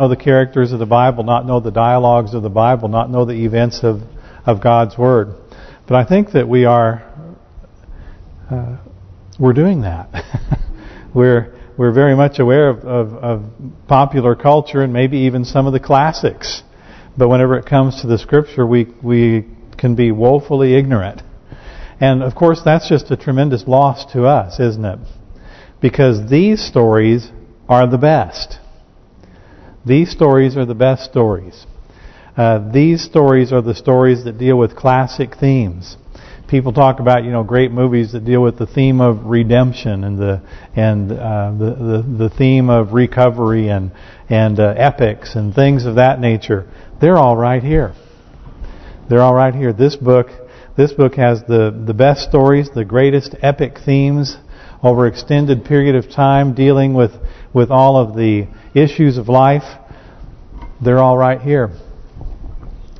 know the characters of the Bible, not know the dialogues of the Bible, not know the events of of God's Word. But I think that we are uh, we're doing that. we're we're very much aware of, of, of popular culture and maybe even some of the classics. But whenever it comes to the Scripture, we we can be woefully ignorant. And of course, that's just a tremendous loss to us, isn't it? Because these stories are the best. These stories are the best stories. Uh, these stories are the stories that deal with classic themes. People talk about you know great movies that deal with the theme of redemption and the and uh, the, the the theme of recovery and and uh, epics and things of that nature. They're all right here. They're all right here. This book this book has the the best stories, the greatest epic themes over extended period of time, dealing with with all of the issues of life. They're all right here.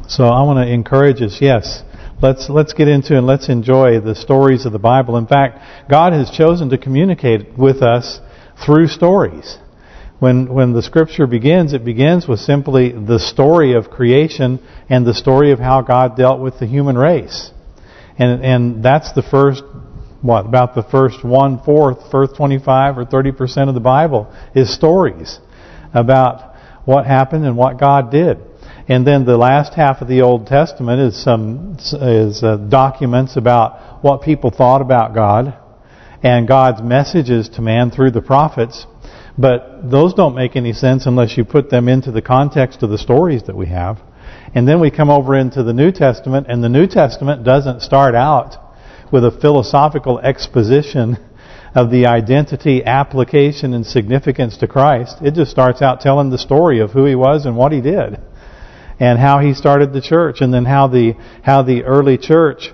So I want to encourage us, yes, let's let's get into and let's enjoy the stories of the Bible. In fact, God has chosen to communicate with us through stories. When when the Scripture begins, it begins with simply the story of creation and the story of how God dealt with the human race. And and that's the first, what, about the first one-fourth, first 25 or 30% of the Bible is stories about what happened and what God did. And then the last half of the Old Testament is some is uh, documents about what people thought about God and God's messages to man through the prophets. But those don't make any sense unless you put them into the context of the stories that we have. And then we come over into the New Testament, and the New Testament doesn't start out with a philosophical exposition of the identity, application, and significance to Christ. It just starts out telling the story of who He was and what He did and how he started the church and then how the how the early church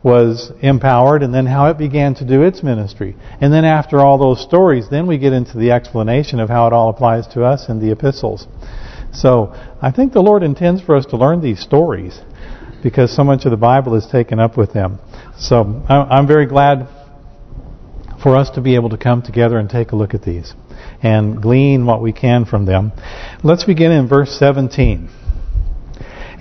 was empowered and then how it began to do its ministry. And then after all those stories, then we get into the explanation of how it all applies to us in the epistles. So I think the Lord intends for us to learn these stories because so much of the Bible is taken up with them. So I'm very glad for us to be able to come together and take a look at these and glean what we can from them. Let's begin in verse 17.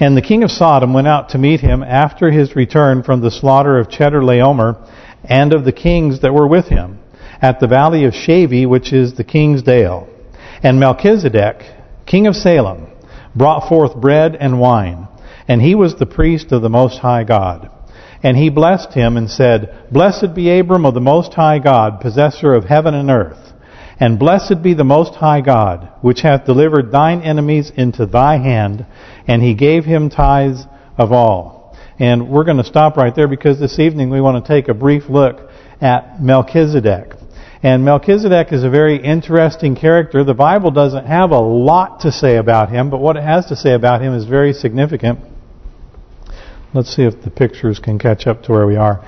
And the king of Sodom went out to meet him after his return from the slaughter of Chedorlaomer and of the kings that were with him at the valley of Shaveh, which is the king's dale. And Melchizedek, king of Salem, brought forth bread and wine, and he was the priest of the Most High God. And he blessed him and said, Blessed be Abram of the Most High God, possessor of heaven and earth. And blessed be the Most High God, which hath delivered thine enemies into thy hand, and he gave him tithes of all. And we're going to stop right there because this evening we want to take a brief look at Melchizedek. And Melchizedek is a very interesting character. The Bible doesn't have a lot to say about him, but what it has to say about him is very significant. Let's see if the pictures can catch up to where we are.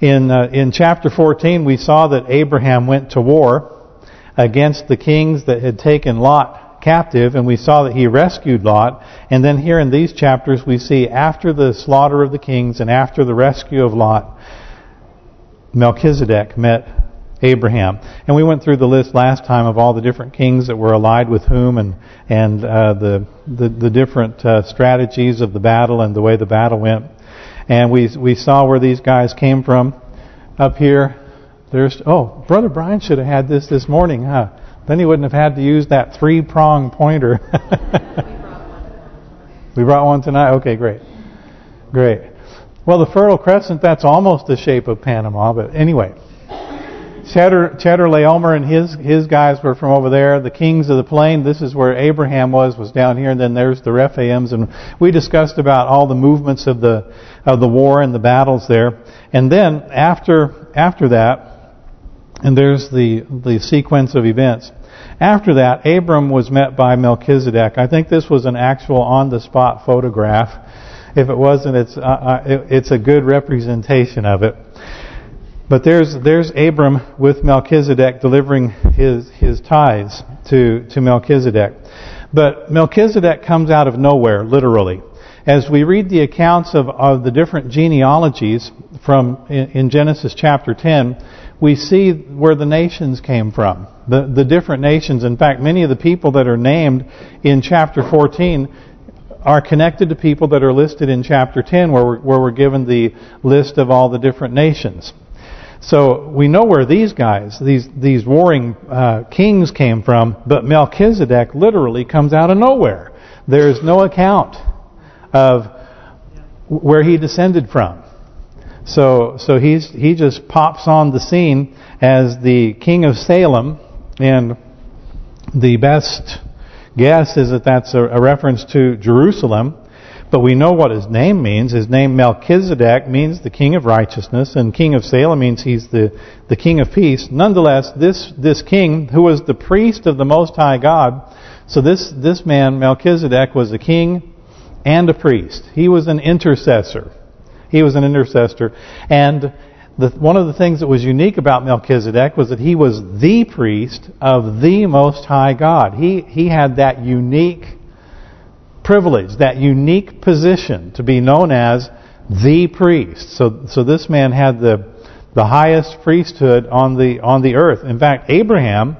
In uh, in chapter 14, we saw that Abraham went to war against the kings that had taken Lot captive, and we saw that he rescued Lot. And then here in these chapters we see after the slaughter of the kings and after the rescue of Lot, Melchizedek met Abraham. And we went through the list last time of all the different kings that were allied with whom and and uh, the, the the different uh, strategies of the battle and the way the battle went. And we we saw where these guys came from up here there's oh, Brother Brian should have had this this morning, huh? Then he wouldn't have had to use that three-prong pointer. we brought one tonight? Okay, great. Great. Well, the Fertile Crescent, that's almost the shape of Panama, but anyway. Cheddar, Chedorlaomer and his his guys were from over there. The kings of the plain, this is where Abraham was, was down here. And then there's the Rephaims. And we discussed about all the movements of the of the war and the battles there. And then after after that, and there's the the sequence of events. After that, Abram was met by Melchizedek. I think this was an actual on-the-spot photograph. If it wasn't, it's uh, uh it's a good representation of it. But there's there's Abram with Melchizedek delivering his his tithes to to Melchizedek. But Melchizedek comes out of nowhere, literally. as we read the accounts of, of the different genealogies from in, in Genesis chapter 10, we see where the nations came from. The the different nations. In fact, many of the people that are named in chapter 14 are connected to people that are listed in chapter 10 where we're, where we're given the list of all the different nations. So we know where these guys, these these warring uh, kings came from, but Melchizedek literally comes out of nowhere. There's no account of where he descended from. So so he's he just pops on the scene as the king of Salem, and the best guess is that that's a, a reference to Jerusalem. But we know what his name means. His name Melchizedek means the king of righteousness, and king of Salem means he's the the king of peace. Nonetheless, this this king who was the priest of the Most High God, so this this man Melchizedek was a king and a priest. He was an intercessor. He was an intercessor, and the, one of the things that was unique about Melchizedek was that he was the priest of the Most High God. He he had that unique privilege, that unique position to be known as the priest. So so this man had the the highest priesthood on the on the earth. In fact, Abraham,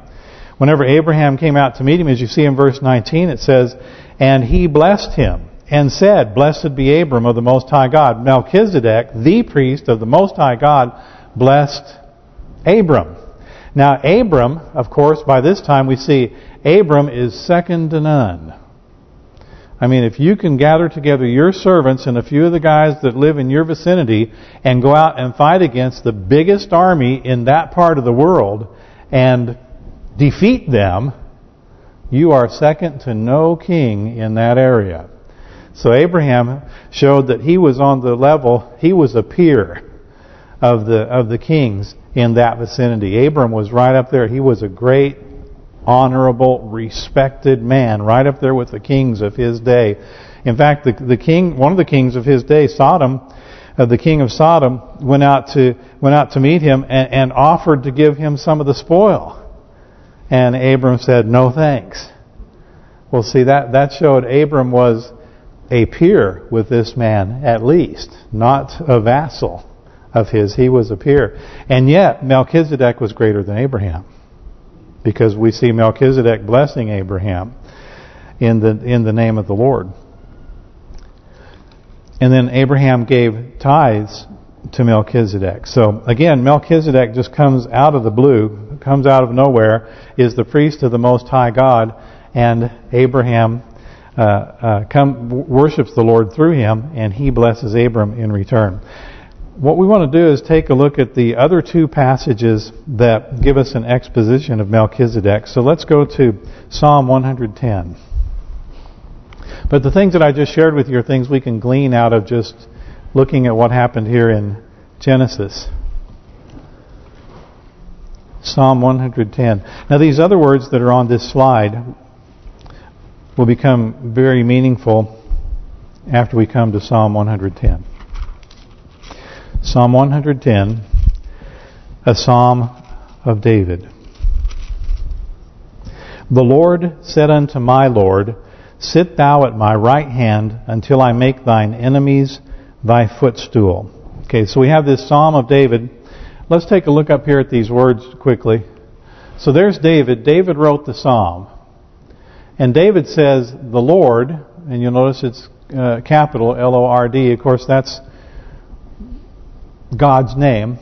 whenever Abraham came out to meet him, as you see in verse 19, it says, and he blessed him and said, Blessed be Abram of the Most High God. Melchizedek, the priest of the Most High God, blessed Abram. Now Abram, of course, by this time we see Abram is second to none. I mean, if you can gather together your servants and a few of the guys that live in your vicinity and go out and fight against the biggest army in that part of the world and defeat them, you are second to no king in that area. So Abraham showed that he was on the level, he was a peer of the of the kings in that vicinity. Abram was right up there. He was a great, honorable, respected man, right up there with the kings of his day. In fact, the the king, one of the kings of his day, Sodom, uh, the king of Sodom, went out to went out to meet him and, and offered to give him some of the spoil. And Abram said, "No thanks." Well, see that that showed Abram was a peer with this man at least, not a vassal of his. He was a peer. And yet, Melchizedek was greater than Abraham. Because we see Melchizedek blessing Abraham in the in the name of the Lord. And then Abraham gave tithes to Melchizedek. So again, Melchizedek just comes out of the blue, comes out of nowhere, is the priest of the Most High God, and Abraham uh, uh, come worships the Lord through him, and he blesses Abram in return. What we want to do is take a look at the other two passages that give us an exposition of Melchizedek. So let's go to Psalm 110. But the things that I just shared with you are things we can glean out of just looking at what happened here in Genesis. Psalm 110. Now these other words that are on this slide will become very meaningful after we come to Psalm 110. Psalm 110, a psalm of David. The Lord said unto my Lord, Sit thou at my right hand until I make thine enemies thy footstool. Okay, so we have this Psalm of David. Let's take a look up here at these words quickly. So there's David. David wrote the Psalm. And David says, the Lord, and you'll notice it's uh, capital, L-O-R-D. Of course, that's God's name.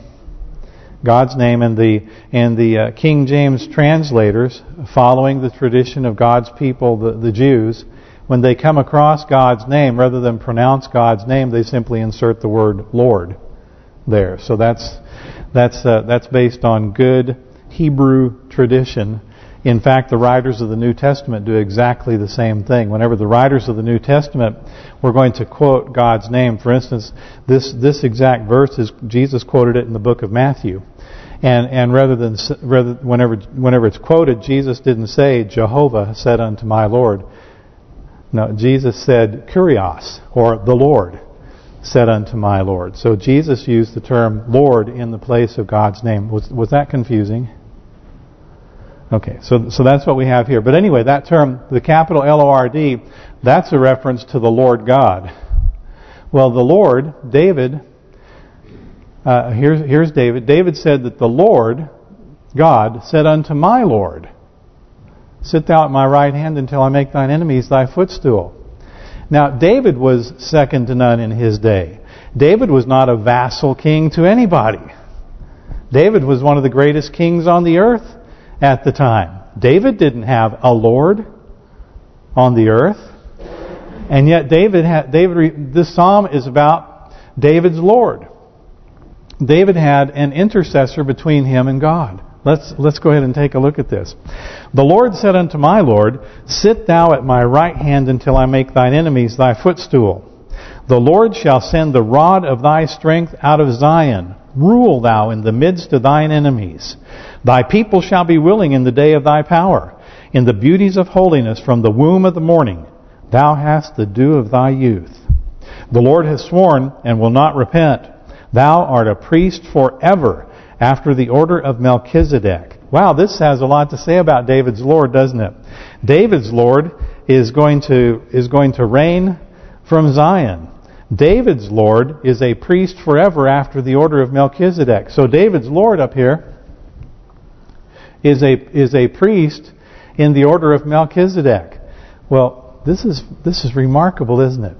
God's name and the and the uh, King James translators, following the tradition of God's people, the, the Jews, when they come across God's name, rather than pronounce God's name, they simply insert the word Lord there. So that's that's uh, that's based on good Hebrew tradition in fact, the writers of the New Testament do exactly the same thing. Whenever the writers of the New Testament were going to quote God's name, for instance, this this exact verse is Jesus quoted it in the book of Matthew. And and rather than rather whenever whenever it's quoted, Jesus didn't say Jehovah said unto my Lord. No, Jesus said Kurios or the Lord said unto my Lord. So Jesus used the term Lord in the place of God's name. Was was that confusing? Okay, so so that's what we have here. But anyway, that term, the capital L-O-R-D, that's a reference to the Lord God. Well, the Lord, David, uh, here's, here's David. David said that the Lord, God, said unto my Lord, Sit thou at my right hand until I make thine enemies thy footstool. Now, David was second to none in his day. David was not a vassal king to anybody. David was one of the greatest kings on the earth at the time. David didn't have a lord on the earth. And yet David had David this psalm is about David's Lord. David had an intercessor between him and God. Let's let's go ahead and take a look at this. The Lord said unto my Lord, Sit thou at my right hand until I make thine enemies thy footstool. The Lord shall send the rod of thy strength out of Zion. Rule thou in the midst of thine enemies. Thy people shall be willing in the day of thy power. In the beauties of holiness from the womb of the morning, thou hast the dew of thy youth. The Lord has sworn and will not repent. Thou art a priest forever after the order of Melchizedek. Wow, this has a lot to say about David's Lord, doesn't it? David's Lord is going to is going to reign from Zion. David's Lord is a priest forever after the order of Melchizedek. So David's Lord up here is a is a priest in the order of Melchizedek. Well, this is this is remarkable, isn't it?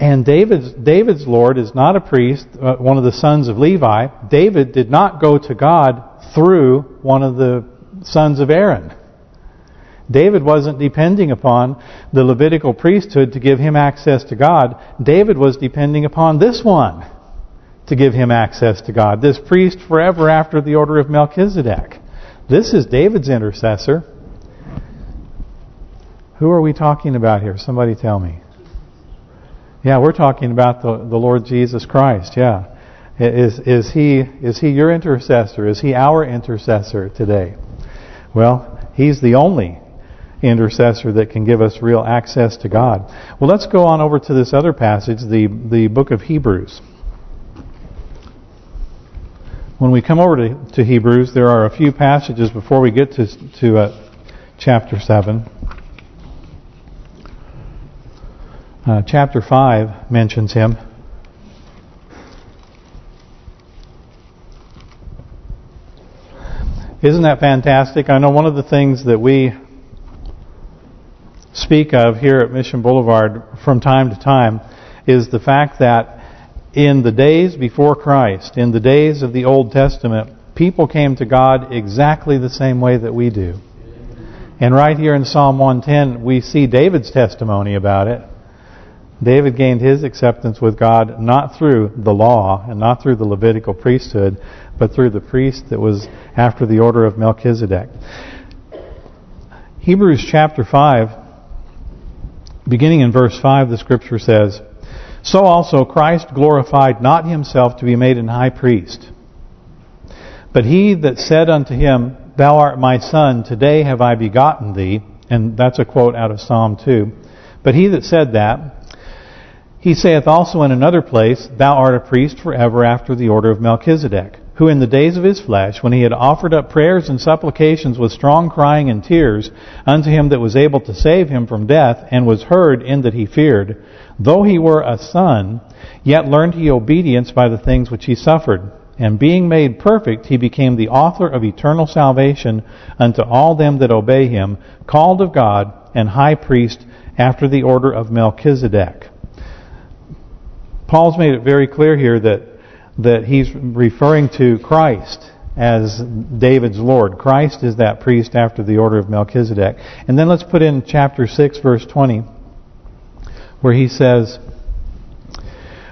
And David's David's Lord is not a priest, uh, one of the sons of Levi. David did not go to God through one of the sons of Aaron. David wasn't depending upon the Levitical priesthood to give him access to God. David was depending upon this one to give him access to God. This priest forever after the order of Melchizedek. This is David's intercessor. Who are we talking about here? Somebody tell me. Yeah, we're talking about the the Lord Jesus Christ. Yeah, is is he is he your intercessor? Is he our intercessor today? Well, he's the only intercessor that can give us real access to God. Well, let's go on over to this other passage, the the book of Hebrews. When we come over to, to Hebrews, there are a few passages before we get to to uh, chapter seven. Uh, chapter 5 mentions him. Isn't that fantastic? I know one of the things that we speak of here at Mission Boulevard from time to time is the fact that in the days before Christ, in the days of the Old Testament, people came to God exactly the same way that we do. And right here in Psalm 110, we see David's testimony about it. David gained his acceptance with God not through the law and not through the Levitical priesthood, but through the priest that was after the order of Melchizedek. Hebrews chapter 5, beginning in verse 5, the scripture says, So also Christ glorified not himself to be made an high priest. But he that said unto him, Thou art my son, today have I begotten thee. And that's a quote out of Psalm 2. But he that said that he saith also in another place, Thou art a priest forever after the order of Melchizedek, who in the days of his flesh, when he had offered up prayers and supplications with strong crying and tears unto him that was able to save him from death, and was heard in that he feared, though he were a son, yet learned he obedience by the things which he suffered. And being made perfect, he became the author of eternal salvation unto all them that obey him, called of God, and high priest after the order of Melchizedek. Paul's made it very clear here that that he's referring to Christ as David's Lord. Christ is that priest after the order of Melchizedek. And then let's put in chapter 6, verse 20, where he says,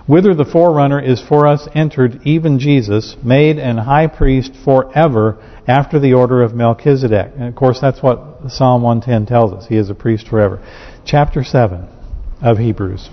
Whither the forerunner is for us entered, even Jesus, made an high priest forever after the order of Melchizedek. And of course, that's what Psalm 110 tells us. He is a priest forever. Chapter 7 of Hebrews.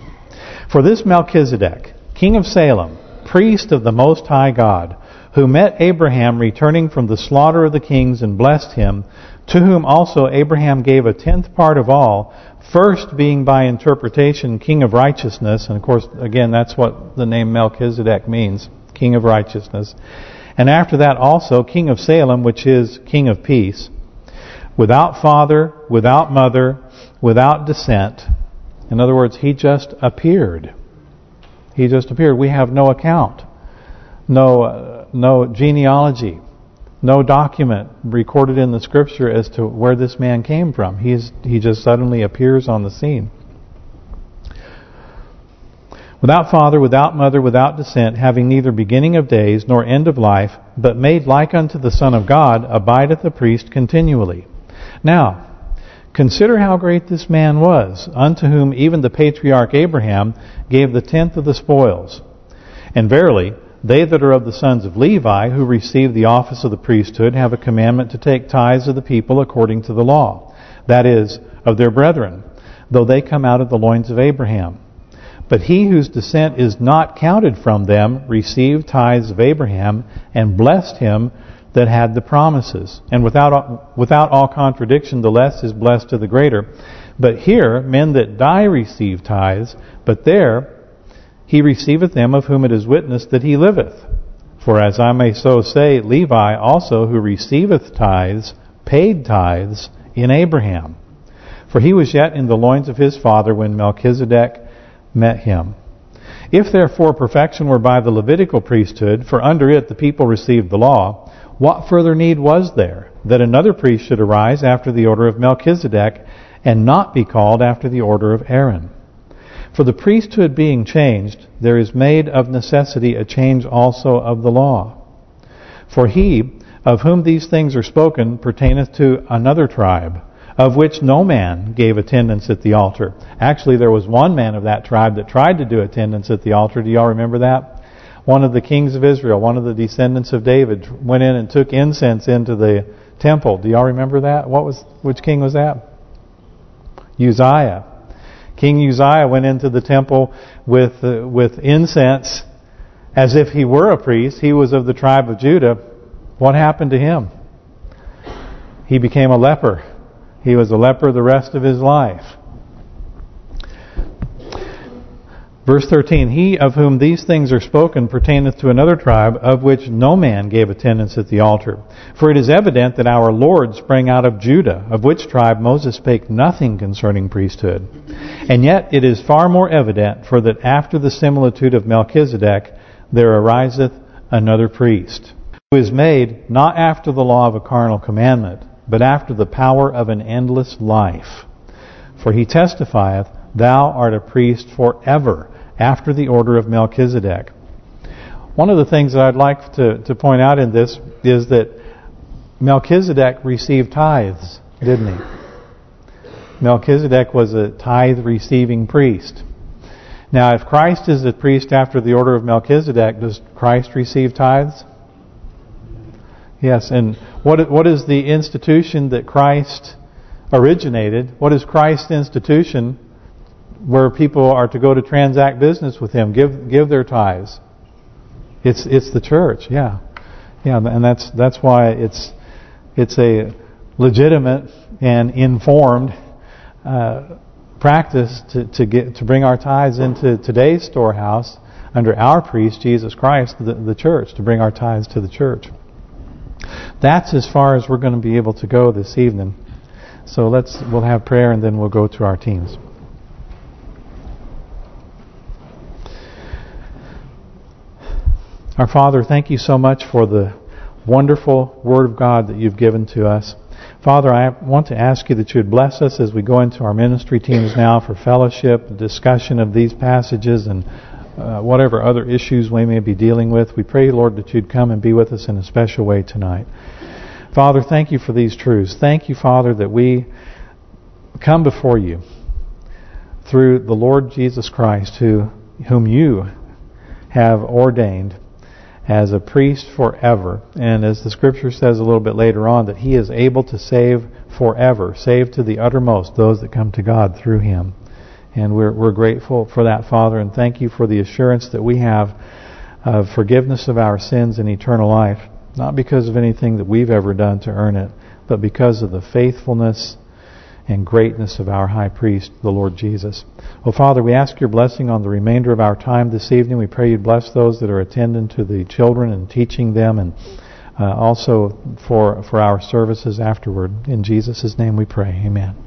For this Melchizedek, king of Salem, priest of the Most High God, who met Abraham returning from the slaughter of the kings and blessed him, to whom also Abraham gave a tenth part of all, first being by interpretation king of righteousness, and of course, again, that's what the name Melchizedek means, king of righteousness, and after that also king of Salem, which is king of peace, without father, without mother, without descent, In other words, he just appeared. He just appeared. We have no account, no uh, no genealogy, no document recorded in the Scripture as to where this man came from. He's he just suddenly appears on the scene. Without father, without mother, without descent, having neither beginning of days nor end of life, but made like unto the Son of God, abideth the priest continually. Now, consider how great this man was, unto whom even the patriarch Abraham gave the tenth of the spoils. And verily, they that are of the sons of Levi, who receive the office of the priesthood, have a commandment to take tithes of the people according to the law, that is, of their brethren, though they come out of the loins of Abraham. But he whose descent is not counted from them received tithes of Abraham and blessed him that had the promises. And without without all contradiction, the less is blessed to the greater. But here, men that die receive tithes, but there he receiveth them of whom it is witnessed that he liveth. For as I may so say, Levi also who receiveth tithes, paid tithes in Abraham. For he was yet in the loins of his father when Melchizedek met him. If therefore perfection were by the Levitical priesthood, for under it the people received the law, what further need was there that another priest should arise after the order of Melchizedek and not be called after the order of Aaron? For the priesthood being changed, there is made of necessity a change also of the law. For he, of whom these things are spoken, pertaineth to another tribe, of which no man gave attendance at the altar. Actually, there was one man of that tribe that tried to do attendance at the altar. Do y'all remember that? One of the kings of Israel, one of the descendants of David, went in and took incense into the temple. Do y'all remember that? What was which king was that? Uzziah. King Uzziah went into the temple with uh, with incense as if he were a priest. He was of the tribe of Judah. What happened to him? He became a leper. He was a leper the rest of his life. Verse 13, He of whom these things are spoken pertaineth to another tribe, of which no man gave attendance at the altar. For it is evident that our Lord sprang out of Judah, of which tribe Moses spake nothing concerning priesthood. And yet it is far more evident, for that after the similitude of Melchizedek there ariseth another priest, who is made not after the law of a carnal commandment, but after the power of an endless life. For he testifieth, Thou art a priest forever, after the order of Melchizedek. One of the things that I'd like to, to point out in this is that Melchizedek received tithes, didn't he? Melchizedek was a tithe-receiving priest. Now, if Christ is a priest after the order of Melchizedek, does Christ receive tithes? Yes, and what what is the institution that Christ originated? What is Christ's institution where people are to go to transact business with Him, give give their tithes? It's it's the church, yeah, yeah, and that's that's why it's it's a legitimate and informed uh, practice to to get to bring our tithes into today's storehouse under our priest Jesus Christ, the the church, to bring our tithes to the church. That's as far as we're going to be able to go this evening. So let's we'll have prayer and then we'll go to our teams. Our Father, thank you so much for the wonderful Word of God that you've given to us. Father, I want to ask you that you would bless us as we go into our ministry teams now for fellowship, discussion of these passages, and uh, whatever other issues we may be dealing with. We pray, Lord, that you'd come and be with us in a special way tonight. Father, thank you for these truths. Thank you, Father, that we come before you through the Lord Jesus Christ, who whom you have ordained as a priest forever. And as the Scripture says a little bit later on, that he is able to save forever, save to the uttermost those that come to God through him. And we're we're grateful for that, Father, and thank you for the assurance that we have of forgiveness of our sins and eternal life, not because of anything that we've ever done to earn it, but because of the faithfulness and greatness of our high priest, the Lord Jesus. Well, Father, we ask your blessing on the remainder of our time this evening. We pray you bless those that are attending to the children and teaching them and uh, also for for our services afterward. In Jesus' name we pray. Amen.